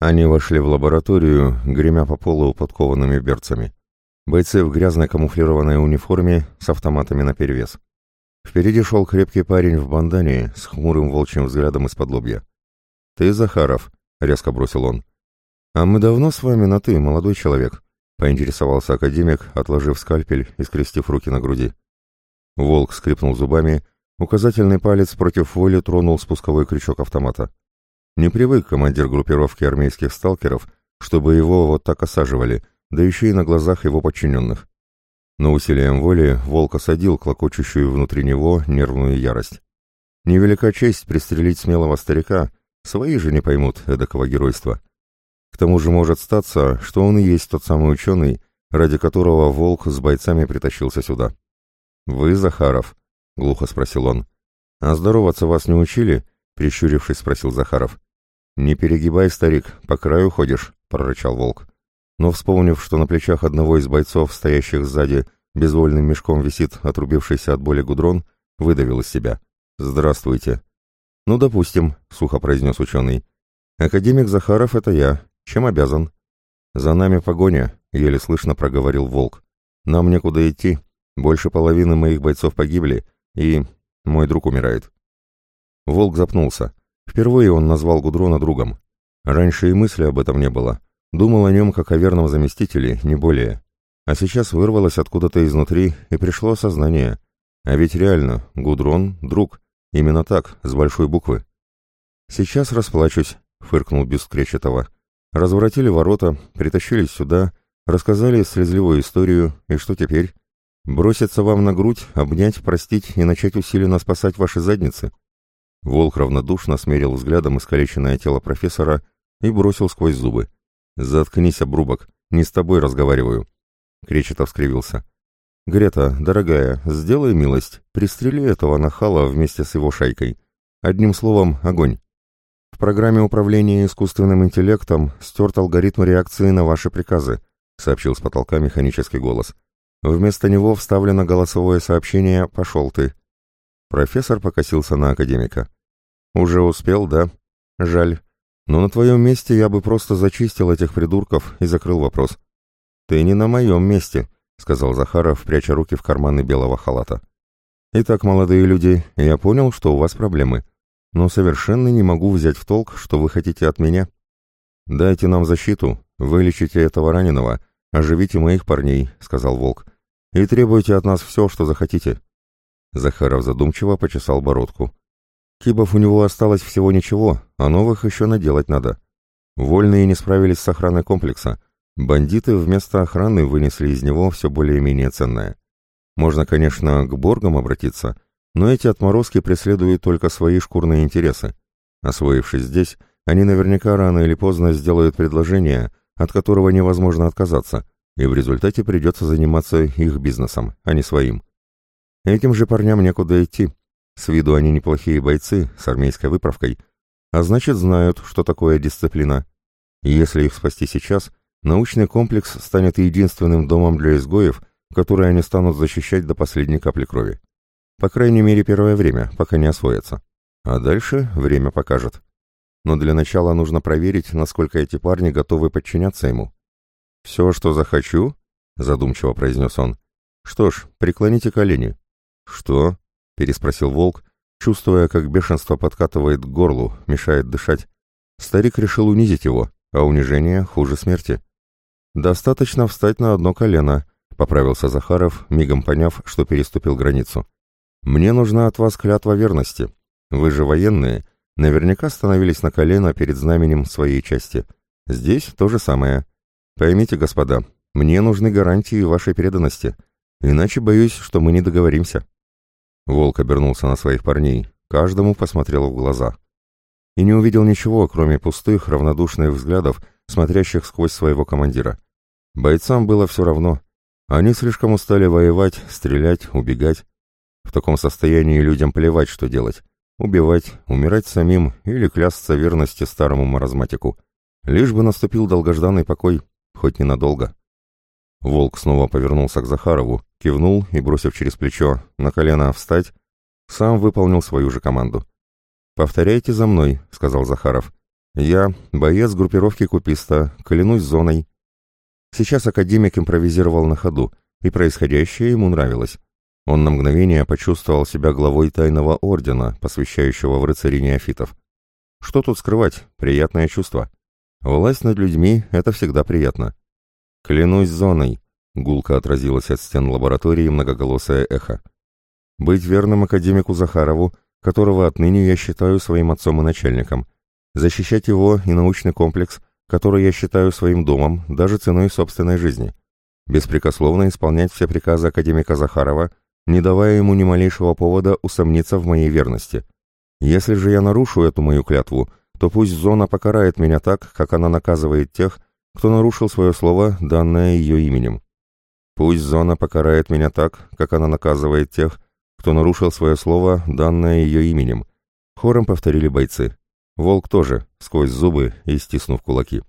Они вошли в лабораторию, гремя по полу подкованными берцами. Бойцы в грязной камуфлированной униформе с автоматами наперевес. Впереди шел крепкий парень в бандане с хмурым волчьим взглядом из-под лобья. «Ты Захаров», — резко бросил он. «А мы давно с вами на «ты», молодой человек», — поинтересовался академик, отложив скальпель и скрестив руки на груди. Волк скрипнул зубами, указательный палец против воли тронул спусковой крючок автомата. Не привык командир группировки армейских сталкеров, чтобы его вот так осаживали, да еще и на глазах его подчиненных. Но усилием воли волк осадил клокочущую внутри него нервную ярость. Невелика честь пристрелить смелого старика, свои же не поймут эдакого геройства. К тому же может статься, что он и есть тот самый ученый, ради которого волк с бойцами притащился сюда. «Вы, Захаров?» — глухо спросил он. «А здороваться вас не учили?» — прищурившись, спросил Захаров. «Не перегибай, старик, по краю ходишь», — прорычал волк но, вспомнив, что на плечах одного из бойцов, стоящих сзади, безвольным мешком висит отрубившийся от боли гудрон, выдавил из себя. «Здравствуйте». «Ну, допустим», — сухо произнес ученый. «Академик Захаров — это я. Чем обязан?» «За нами погоня», — еле слышно проговорил Волк. «Нам некуда идти. Больше половины моих бойцов погибли, и... мой друг умирает». Волк запнулся. Впервые он назвал Гудрона другом. Раньше и мысли об этом не было. Думал о нем как о верном заместителе, не более. А сейчас вырвалось откуда-то изнутри и пришло осознание. А ведь реально, Гудрон — друг. Именно так, с большой буквы. «Сейчас расплачусь», — фыркнул Бюст Кречетова. «Разворотили ворота, притащились сюда, рассказали слезливую историю, и что теперь? Броситься вам на грудь, обнять, простить и начать усиленно спасать ваши задницы?» Волк равнодушно смерил взглядом искалеченное тело профессора и бросил сквозь зубы. «Заткнись, обрубок, не с тобой разговариваю». Кречетов скривился. «Грета, дорогая, сделай милость, пристрели этого нахала вместе с его шайкой. Одним словом, огонь. В программе управления искусственным интеллектом стерт алгоритм реакции на ваши приказы», сообщил с потолка механический голос. «Вместо него вставлено голосовое сообщение «Пошел ты». Профессор покосился на академика. «Уже успел, да? Жаль. Но на твоем месте я бы просто зачистил этих придурков и закрыл вопрос. «Ты не на моем месте», — сказал Захаров, пряча руки в карманы белого халата. «Итак, молодые люди, я понял, что у вас проблемы, но совершенно не могу взять в толк, что вы хотите от меня. Дайте нам защиту, вылечите этого раненого, оживите моих парней», — сказал Волк, — «и требуйте от нас все, что захотите». Захаров задумчиво почесал бородку. Кибов у него осталось всего ничего, а новых еще наделать надо. Вольные не справились с охраной комплекса. Бандиты вместо охраны вынесли из него все более-менее ценное. Можно, конечно, к Боргам обратиться, но эти отморозки преследуют только свои шкурные интересы. Освоившись здесь, они наверняка рано или поздно сделают предложение, от которого невозможно отказаться, и в результате придется заниматься их бизнесом, а не своим. Этим же парням некуда идти. С виду они неплохие бойцы, с армейской выправкой, а значит знают, что такое дисциплина. И если их спасти сейчас, научный комплекс станет единственным домом для изгоев, который они станут защищать до последней капли крови. По крайней мере, первое время, пока не освоятся. А дальше время покажет. Но для начала нужно проверить, насколько эти парни готовы подчиняться ему. «Все, что захочу?» — задумчиво произнес он. «Что ж, преклоните колени». «Что?» переспросил волк, чувствуя, как бешенство подкатывает к горлу, мешает дышать. Старик решил унизить его, а унижение хуже смерти. «Достаточно встать на одно колено», — поправился Захаров, мигом поняв, что переступил границу. «Мне нужна от вас клятва верности. Вы же военные, наверняка становились на колено перед знаменем своей части. Здесь то же самое. Поймите, господа, мне нужны гарантии вашей преданности, иначе боюсь, что мы не договоримся». Волк обернулся на своих парней, каждому посмотрел в глаза. И не увидел ничего, кроме пустых, равнодушных взглядов, смотрящих сквозь своего командира. Бойцам было все равно. Они слишком устали воевать, стрелять, убегать. В таком состоянии людям плевать, что делать. Убивать, умирать самим или клясться верности старому маразматику. Лишь бы наступил долгожданный покой, хоть ненадолго. Волк снова повернулся к Захарову, кивнул и, бросив через плечо на колено встать, сам выполнил свою же команду. «Повторяйте за мной», — сказал Захаров. Я, боец группировки Куписта, клянусь зоной». Сейчас академик импровизировал на ходу, и происходящее ему нравилось. Он на мгновение почувствовал себя главой тайного ордена, посвящающего в рыцари неофитов. Что тут скрывать? Приятное чувство. Власть над людьми — это всегда приятно. «Клянусь зоной», — гулко отразилось от стен лаборатории многоголосое эхо. «Быть верным академику Захарову, которого отныне я считаю своим отцом и начальником. Защищать его и научный комплекс, который я считаю своим домом, даже ценой собственной жизни. Беспрекословно исполнять все приказы академика Захарова — не давая ему ни малейшего повода усомниться в моей верности. Если же я нарушу эту мою клятву, то пусть зона покарает меня так, как она наказывает тех, кто нарушил свое слово, данное ее именем. Пусть зона покарает меня так, как она наказывает тех, кто нарушил свое слово, данное ее именем. Хором повторили бойцы. Волк тоже, сквозь зубы и стиснув кулаки.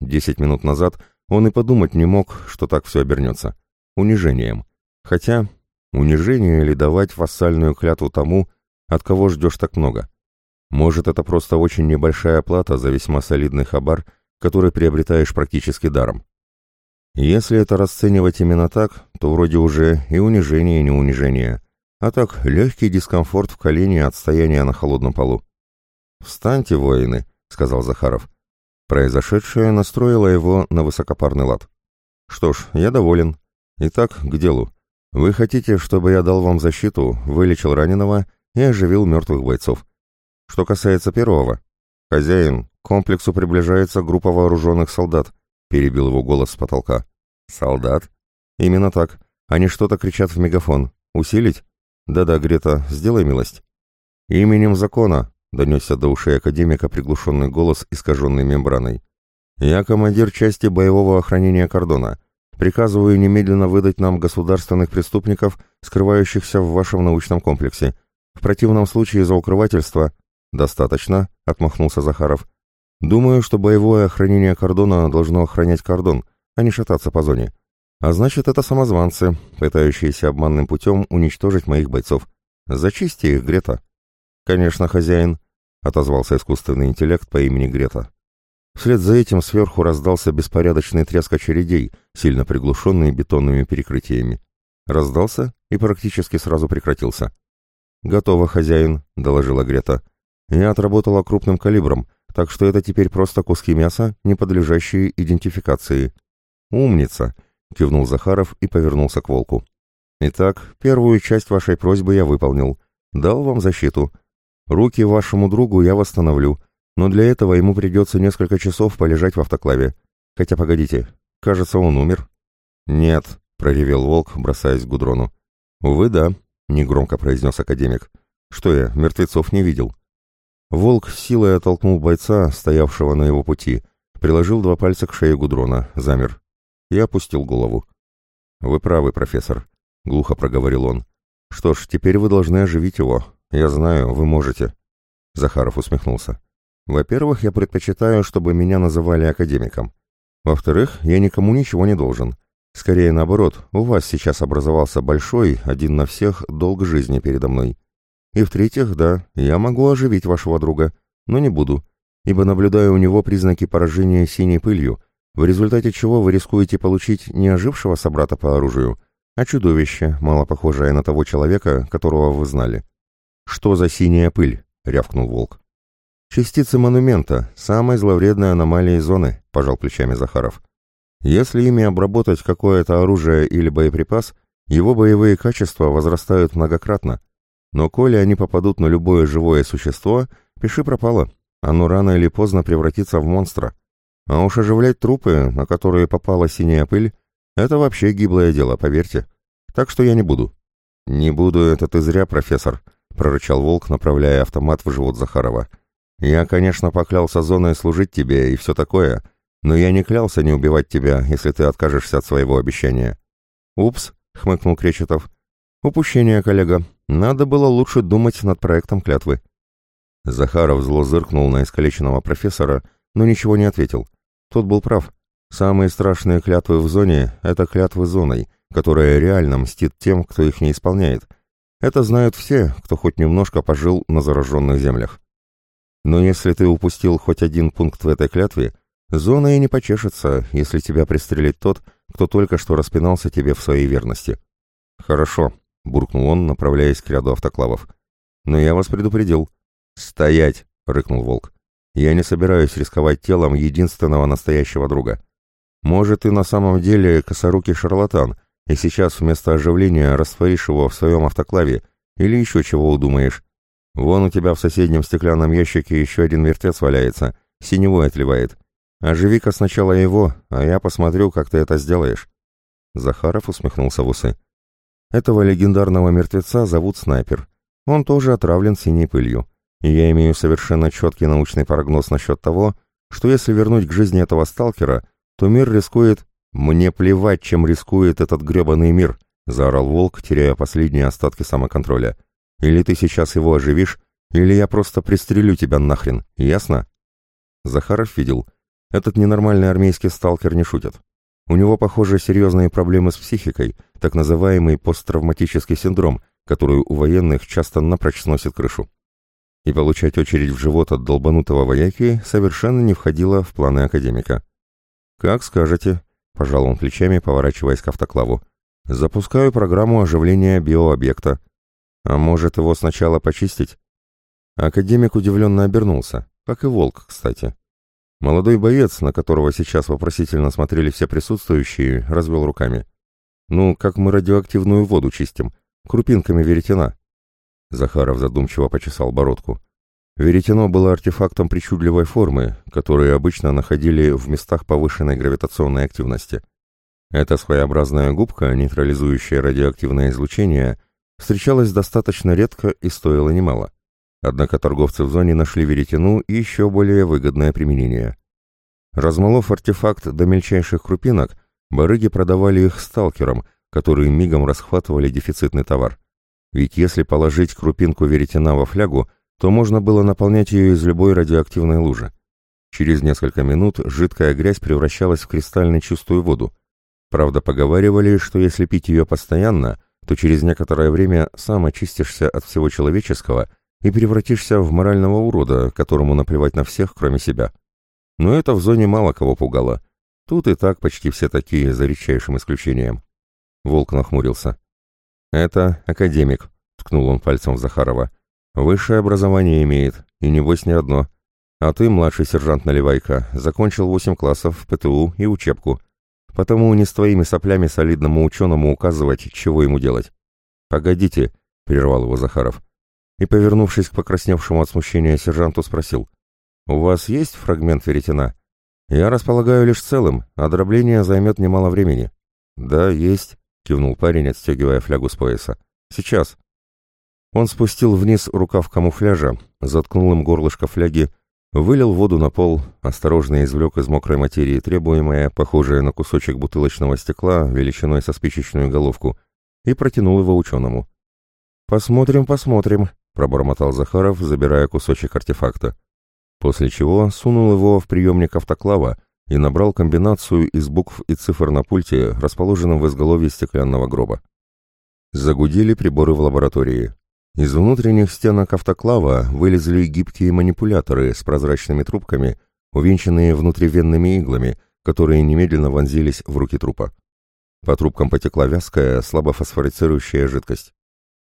Десять минут назад он и подумать не мог, что так все обернется. Унижением. Хотя Унижение или давать вассальную клятву тому, от кого ждешь так много? Может, это просто очень небольшая плата за весьма солидный хабар, который приобретаешь практически даром. Если это расценивать именно так, то вроде уже и унижение, не унижение, а так легкий дискомфорт в колене от стояния на холодном полу. «Встаньте, воины», — сказал Захаров. Произошедшее настроило его на высокопарный лад. «Что ж, я доволен. Итак, к делу. Вы хотите, чтобы я дал вам защиту, вылечил раненого и оживил мертвых бойцов. Что касается первого, хозяин, комплексу приближается группа вооруженных солдат, перебил его голос с потолка. Солдат? Именно так. Они что-то кричат в мегафон. Усилить? Да-да, Грета, сделай милость. Именем закона, донесся до ушей академика приглушенный голос, искаженный мембраной. Я командир части боевого охранения кордона. Приказываю немедленно выдать нам государственных преступников, скрывающихся в вашем научном комплексе. В противном случае за укрывательство...» «Достаточно», — отмахнулся Захаров. «Думаю, что боевое охранение кордона должно охранять кордон, а не шататься по зоне. А значит, это самозванцы, пытающиеся обманным путем уничтожить моих бойцов. Зачисти их, Грета». «Конечно, хозяин», — отозвался искусственный интеллект по имени Грета. Вслед за этим сверху раздался беспорядочный треск очередей, сильно приглушенный бетонными перекрытиями. Раздался и практически сразу прекратился. «Готово, хозяин», — доложила Грета. «Я отработала крупным калибром, так что это теперь просто куски мяса, не подлежащие идентификации». «Умница», — кивнул Захаров и повернулся к волку. «Итак, первую часть вашей просьбы я выполнил. Дал вам защиту. Руки вашему другу я восстановлю, но для этого ему придется несколько часов полежать в автоклаве. Хотя, погодите, кажется, он умер. Нет, проревел волк, бросаясь к Гудрону. Увы, да, негромко произнес академик. Что я, мертвецов не видел. Волк силой оттолкнул бойца, стоявшего на его пути, приложил два пальца к шее Гудрона, замер и опустил голову. «Вы правы, профессор», — глухо проговорил он. «Что ж, теперь вы должны оживить его. Я знаю, вы можете». Захаров усмехнулся. Во-первых, я предпочитаю, чтобы меня называли академиком. Во-вторых, я никому ничего не должен. Скорее наоборот, у вас сейчас образовался большой, один на всех, долг жизни передо мной. И в-третьих, да, я могу оживить вашего друга, но не буду, ибо наблюдаю у него признаки поражения синей пылью, в результате чего вы рискуете получить не ожившего собрата по оружию, а чудовище, мало похожее на того человека, которого вы знали. «Что за синяя пыль?» — рявкнул волк. «Частицы монумента, самой зловредной аномалии зоны», — пожал плечами Захаров. «Если ими обработать какое-то оружие или боеприпас, его боевые качества возрастают многократно. Но коли они попадут на любое живое существо, пиши пропало. Оно рано или поздно превратится в монстра. А уж оживлять трупы, на которые попала синяя пыль, это вообще гиблое дело, поверьте. Так что я не буду». «Не буду, это ты зря, профессор», — прорычал волк, направляя автомат в живот Захарова. Я, конечно, поклялся зоной служить тебе и все такое, но я не клялся не убивать тебя, если ты откажешься от своего обещания». «Упс», — хмыкнул Кречетов. «Упущение, коллега. Надо было лучше думать над проектом клятвы». Захаров зло зыркнул на искалеченного профессора, но ничего не ответил. Тот был прав. Самые страшные клятвы в зоне — это клятвы зоной, которая реально мстит тем, кто их не исполняет. Это знают все, кто хоть немножко пожил на зараженных землях. Но если ты упустил хоть один пункт в этой клятве, зона и не почешется, если тебя пристрелит тот, кто только что распинался тебе в своей верности. Хорошо, буркнул он, направляясь к ряду автоклавов. Но я вас предупредил. Стоять, рыкнул волк. Я не собираюсь рисковать телом единственного настоящего друга. Может, ты на самом деле косорукий шарлатан, и сейчас вместо оживления растворишь его в своем автоклаве, или еще чего удумаешь. Вон у тебя в соседнем стеклянном ящике еще один мертвец валяется, синевой отливает. Оживи-ка сначала его, а я посмотрю, как ты это сделаешь». Захаров усмехнулся в усы. «Этого легендарного мертвеца зовут Снайпер. Он тоже отравлен синей пылью. И я имею совершенно четкий научный прогноз насчет того, что если вернуть к жизни этого сталкера, то мир рискует... Мне плевать, чем рискует этот гребаный мир, — заорал волк, теряя последние остатки самоконтроля. «Или ты сейчас его оживишь, или я просто пристрелю тебя нахрен, ясно?» Захаров видел. Этот ненормальный армейский сталкер не шутит. У него, похоже, серьезные проблемы с психикой, так называемый посттравматический синдром, который у военных часто напрочь сносит крышу. И получать очередь в живот от долбанутого вояки совершенно не входило в планы академика. «Как скажете», — пожал он плечами, поворачиваясь к автоклаву. Запускаю программу оживления биообъекта. А может его сначала почистить? Академик удивленно обернулся, как и волк, кстати. Молодой боец, на которого сейчас вопросительно смотрели все присутствующие, развел руками. «Ну, как мы радиоактивную воду чистим? Крупинками веретена». Захаров задумчиво почесал бородку. Веретено было артефактом причудливой формы, которые обычно находили в местах повышенной гравитационной активности. Эта своеобразная губка, нейтрализующая радиоактивное излучение, встречалась достаточно редко и стоила немало. Однако торговцы в зоне нашли веретену еще более выгодное применение. Размолов артефакт до мельчайших крупинок, барыги продавали их сталкерам, которые мигом расхватывали дефицитный товар. Ведь если положить крупинку веретена во флягу, то можно было наполнять ее из любой радиоактивной лужи. Через несколько минут жидкая грязь превращалась в кристально чистую воду, Правда, поговаривали, что если пить ее постоянно, то через некоторое время сам очистишься от всего человеческого и превратишься в морального урода, которому наплевать на всех, кроме себя. Но это в зоне мало кого пугало. Тут и так почти все такие, за редчайшим исключением. Волк нахмурился. «Это академик», — ткнул он пальцем в Захарова. «Высшее образование имеет, и небось не одно. А ты, младший сержант Наливайка, закончил восемь классов ПТУ и учебку. Потому не с твоими соплями солидному ученому указывать, чего ему делать. «Погодите», — прервал его Захаров. И, повернувшись к покрасневшему от смущения сержанту, спросил. «У вас есть фрагмент веретена?» «Я располагаю лишь целым, а дробление займет немало времени». «Да, есть», — кивнул парень, отстегивая флягу с пояса. «Сейчас». Он спустил вниз рукав камуфляжа, заткнул им горлышко фляги Вылил воду на пол, осторожно извлек из мокрой материи требуемое, похожее на кусочек бутылочного стекла, величиной со спичечную головку, и протянул его ученому. «Посмотрим, посмотрим», — пробормотал Захаров, забирая кусочек артефакта. После чего сунул его в приемник автоклава и набрал комбинацию из букв и цифр на пульте, расположенном в изголовье стеклянного гроба. Загудели приборы в лаборатории. Из внутренних стенок автоклава вылезли гибкие манипуляторы с прозрачными трубками, увенчанные внутривенными иглами, которые немедленно вонзились в руки трупа. По трубкам потекла вязкая, слабо фосфорицирующая жидкость.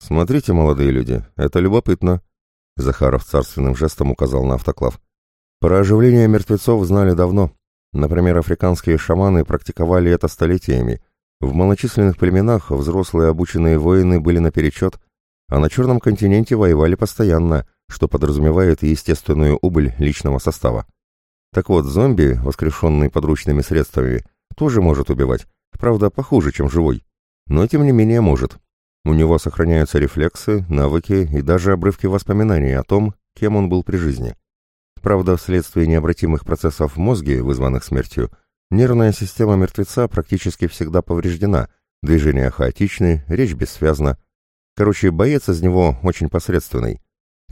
«Смотрите, молодые люди, это любопытно», — Захаров царственным жестом указал на автоклав. «Про оживление мертвецов знали давно. Например, африканские шаманы практиковали это столетиями. В малочисленных племенах взрослые обученные воины были наперечет, а на Черном континенте воевали постоянно, что подразумевает естественную убыль личного состава. Так вот, зомби, воскрешенный подручными средствами, тоже может убивать, правда, похуже, чем живой. Но тем не менее может. У него сохраняются рефлексы, навыки и даже обрывки воспоминаний о том, кем он был при жизни. Правда, вследствие необратимых процессов в мозге, вызванных смертью, нервная система мертвеца практически всегда повреждена, движения хаотичны, речь бессвязна, Короче, боец из него очень посредственный.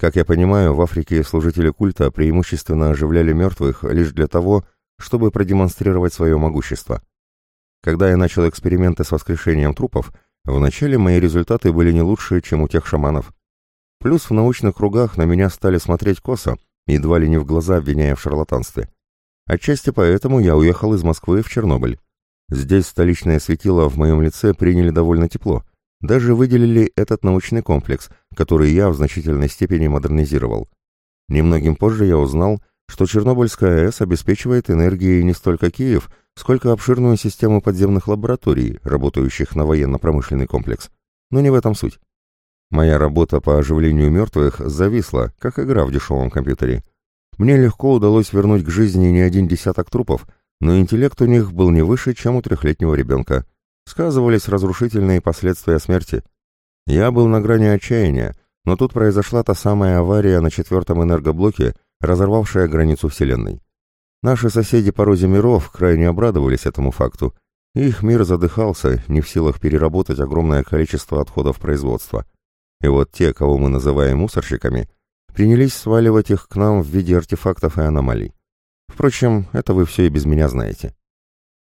Как я понимаю, в Африке служители культа преимущественно оживляли мертвых лишь для того, чтобы продемонстрировать свое могущество. Когда я начал эксперименты с воскрешением трупов, вначале мои результаты были не лучше, чем у тех шаманов. Плюс в научных кругах на меня стали смотреть косо, едва ли не в глаза обвиняя в шарлатанстве. Отчасти поэтому я уехал из Москвы в Чернобыль. Здесь столичное светило в моем лице приняли довольно тепло. Даже выделили этот научный комплекс, который я в значительной степени модернизировал. Немногим позже я узнал, что Чернобыльская АЭС обеспечивает энергией не столько Киев, сколько обширную систему подземных лабораторий, работающих на военно-промышленный комплекс. Но не в этом суть. Моя работа по оживлению мертвых зависла, как игра в дешевом компьютере. Мне легко удалось вернуть к жизни не один десяток трупов, но интеллект у них был не выше, чем у трехлетнего ребенка. Сказывались разрушительные последствия смерти. Я был на грани отчаяния, но тут произошла та самая авария на четвертом энергоблоке, разорвавшая границу Вселенной. Наши соседи по розе миров крайне обрадовались этому факту. Их мир задыхался, не в силах переработать огромное количество отходов производства. И вот те, кого мы называем мусорщиками, принялись сваливать их к нам в виде артефактов и аномалий. Впрочем, это вы все и без меня знаете.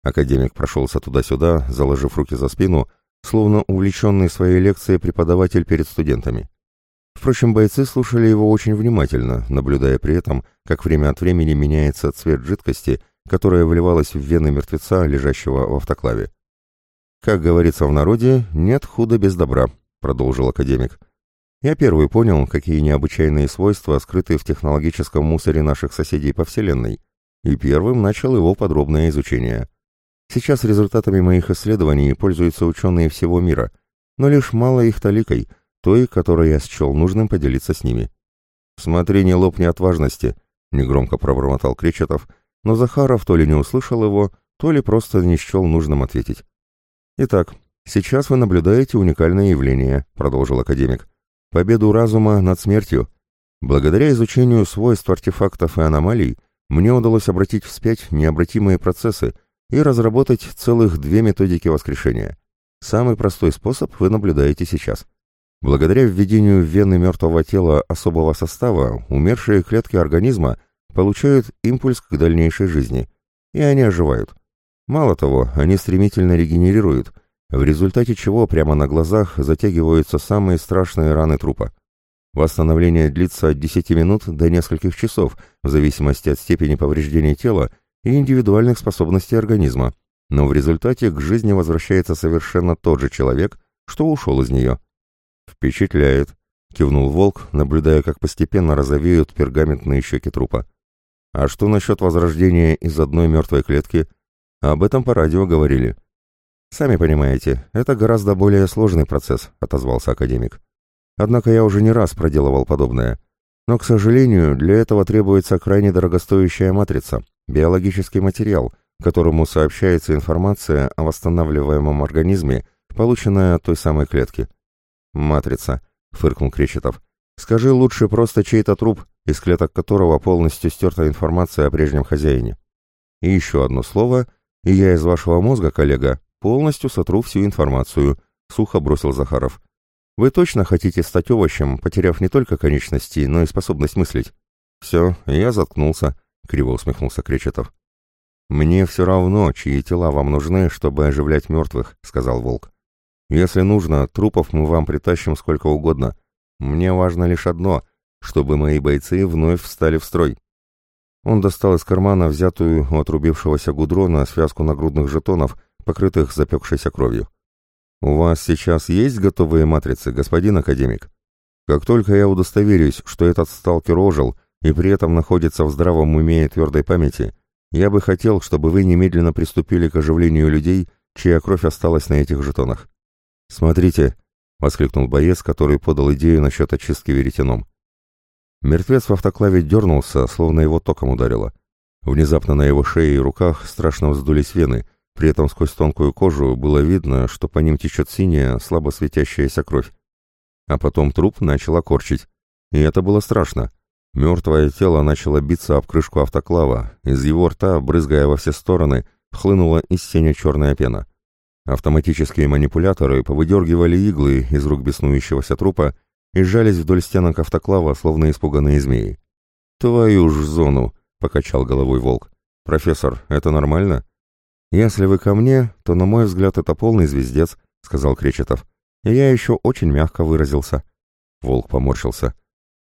Академик прошелся туда-сюда, заложив руки за спину, словно увлеченный своей лекцией преподаватель перед студентами. Впрочем, бойцы слушали его очень внимательно, наблюдая при этом, как время от времени меняется цвет жидкости, которая вливалась в вены мертвеца, лежащего в автоклаве. «Как говорится в народе, нет худа без добра», — продолжил академик. «Я первый понял, какие необычайные свойства скрыты в технологическом мусоре наших соседей по Вселенной, и первым начал его подробное изучение. Сейчас результатами моих исследований пользуются ученые всего мира, но лишь мало их таликой — той, которой я счел нужным поделиться с ними. «Смотри, не лопни от важности», — негромко пробормотал Кречетов, но Захаров то ли не услышал его, то ли просто не счел нужным ответить. «Итак, сейчас вы наблюдаете уникальное явление», — продолжил академик. «Победу разума над смертью. Благодаря изучению свойств артефактов и аномалий мне удалось обратить вспять необратимые процессы и разработать целых две методики воскрешения. Самый простой способ вы наблюдаете сейчас. Благодаря введению в вены мертвого тела особого состава, умершие клетки организма получают импульс к дальнейшей жизни, и они оживают. Мало того, они стремительно регенерируют, в результате чего прямо на глазах затягиваются самые страшные раны трупа. Восстановление длится от 10 минут до нескольких часов, в зависимости от степени повреждений тела и индивидуальных способностей организма, но в результате к жизни возвращается совершенно тот же человек, что ушел из нее. «Впечатляет», — кивнул волк, наблюдая, как постепенно розовеют пергаментные щеки трупа. «А что насчет возрождения из одной мертвой клетки? Об этом по радио говорили». «Сами понимаете, это гораздо более сложный процесс», — отозвался академик. «Однако я уже не раз проделывал подобное. Но, к сожалению, для этого требуется крайне дорогостоящая матрица, биологический материал, которому сообщается информация о восстанавливаемом организме, полученная от той самой клетки. «Матрица», — фыркнул Кречетов. «Скажи лучше просто чей-то труп, из клеток которого полностью стерта информация о прежнем хозяине. И еще одно слово, и я из вашего мозга, коллега, полностью сотру всю информацию», — сухо бросил Захаров. «Вы точно хотите стать овощем, потеряв не только конечности, но и способность мыслить?» «Все, я заткнулся», — криво усмехнулся Кречетов. «Мне все равно, чьи тела вам нужны, чтобы оживлять мертвых», — сказал Волк. Если нужно, трупов мы вам притащим сколько угодно. Мне важно лишь одно, чтобы мои бойцы вновь встали в строй. Он достал из кармана взятую у отрубившегося гудрона связку нагрудных жетонов, покрытых запекшейся кровью. «У вас сейчас есть готовые матрицы, господин академик? Как только я удостоверюсь, что этот сталкер ожил и при этом находится в здравом уме и твердой памяти, я бы хотел, чтобы вы немедленно приступили к оживлению людей, чья кровь осталась на этих жетонах. «Смотрите!» — воскликнул боец, который подал идею насчет очистки веретеном. Мертвец в автоклаве дернулся, словно его током ударило. Внезапно на его шее и руках страшно вздулись вены, при этом сквозь тонкую кожу было видно, что по ним течет синяя, слабо светящаяся кровь. А потом труп начал окорчить. И это было страшно. Мертвое тело начало биться об крышку автоклава, из его рта, брызгая во все стороны, хлынула из синя черная пена. Автоматические манипуляторы повыдергивали иглы из рук беснующегося трупа и сжались вдоль стенок автоклава, словно испуганные змеи. «Твою ж зону!» — покачал головой волк. «Профессор, это нормально?» «Если вы ко мне, то, на мой взгляд, это полный звездец», — сказал Кречетов. «И я еще очень мягко выразился». Волк поморщился.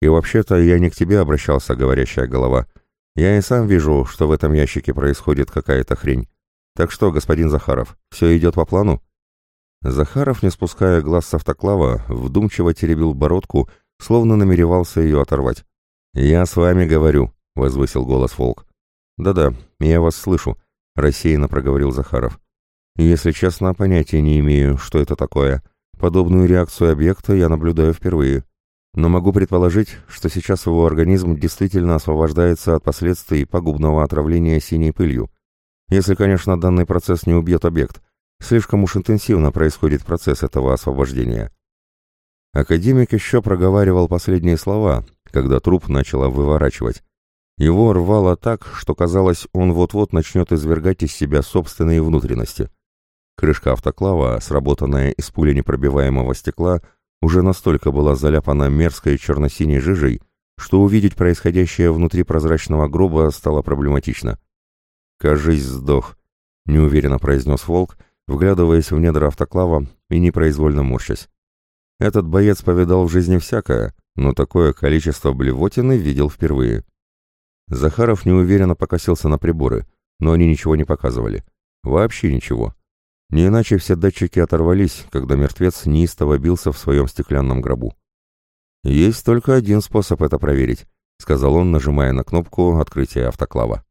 И вообще-то я не к тебе обращался, говорящая голова. Я и сам вижу, что в этом ящике происходит какая-то хрень. Так что, господин Захаров, все идет по плану?» Захаров, не спуская глаз с автоклава, вдумчиво теребил бородку, словно намеревался ее оторвать. «Я с вами говорю», — возвысил голос Волк. «Да-да, я вас слышу», — рассеянно проговорил Захаров. «Если честно, понятия не имею, что это такое. Подобную реакцию объекта я наблюдаю впервые. Но могу предположить, что сейчас его организм действительно освобождается от последствий пагубного отравления синей пылью. Если, конечно, данный процесс не убьет объект. Слишком уж интенсивно происходит процесс этого освобождения». Академик еще проговаривал последние слова, когда труп начало выворачивать. Его рвало так, что казалось, он вот-вот начнет извергать из себя собственные внутренности. Крышка автоклава, сработанная из пули непробиваемого стекла, уже настолько была заляпана мерзкой черно-синей жижей, что увидеть происходящее внутри прозрачного гроба стало проблематично. «Кажись, сдох», — неуверенно произнес Волк, вглядываясь в недра автоклава и непроизвольно морщась. Этот боец повидал в жизни всякое, но такое количество блевотины видел впервые. Захаров неуверенно покосился на приборы, но они ничего не показывали. Вообще ничего. Не иначе все датчики оторвались, когда мертвец неистово бился в своем стеклянном гробу. «Есть только один способ это проверить», — сказал он, нажимая на кнопку открытия автоклава.